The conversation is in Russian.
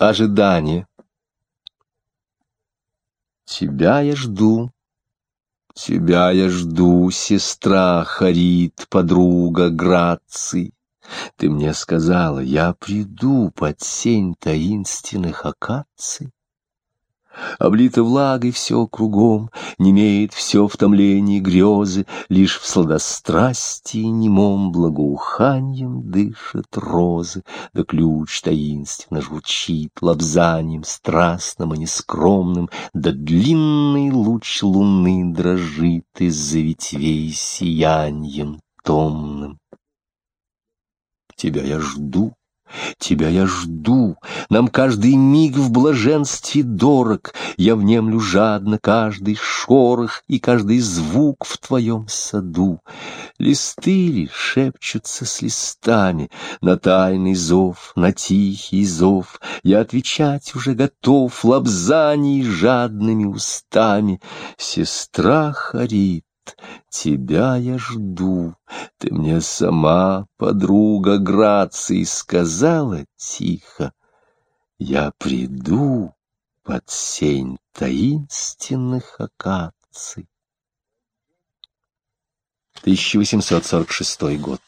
Ожидание. Тебя я жду, тебя я жду, сестра Харит, подруга Граций. Ты мне сказала, я приду под сень таинственных акаций. Облито влагой все кругом, Немеет все в томлении грезы, Лишь в сладострастии немом Благоуханьем дышат розы, Да ключ таинственно звучит Лобзанием страстным и нескромным, Да длинный луч луны дрожит Из-за ветвей сиянием томным. Тебя я жду, Тебя я жду, нам каждый миг в блаженстве дорог, Я внемлю жадно каждый шорох И каждый звук в твоем саду. Листы ли шепчутся с листами? На тайный зов, на тихий зов, Я отвечать уже готов Лобзаний жадными устами. Сестра Харит, тебя я жду, ты мне сама, подруга Грации, сказала тихо, я приду под сень таинственных акаций. 1846 год.